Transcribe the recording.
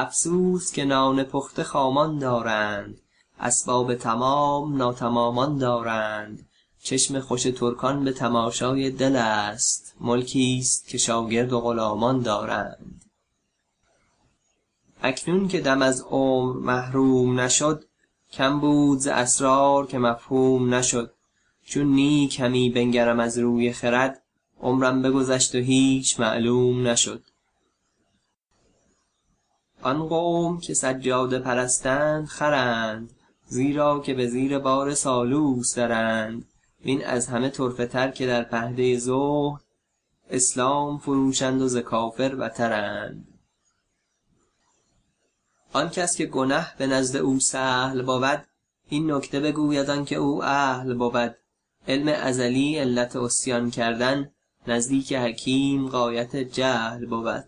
افسوس که نان پخته خامان دارند. اسباب تمام ناتمامان دارند. چشم خوش ترکان به تماشای دل است. ملکی است که شاگرد و غلامان دارند. اکنون که دم از عمر محروم نشد کم بود ز اسرار که مفهوم نشد. چون نیک همی بنگرم از روی خرد عمرم بگذشت و هیچ معلوم نشد. آن قوم که سجاده پرستند خرند زیرا که به زیر بار سالوس درند. وین از همه طرفه تر که در پهده زهد اسلام فروشند و ز کافر بترند. آن کس که گنه به نزد او سهل بود این نکته بگوید که او اهل بود. علم ازلی علت عصیان کردن نزدیک حکیم غایت جهل بود.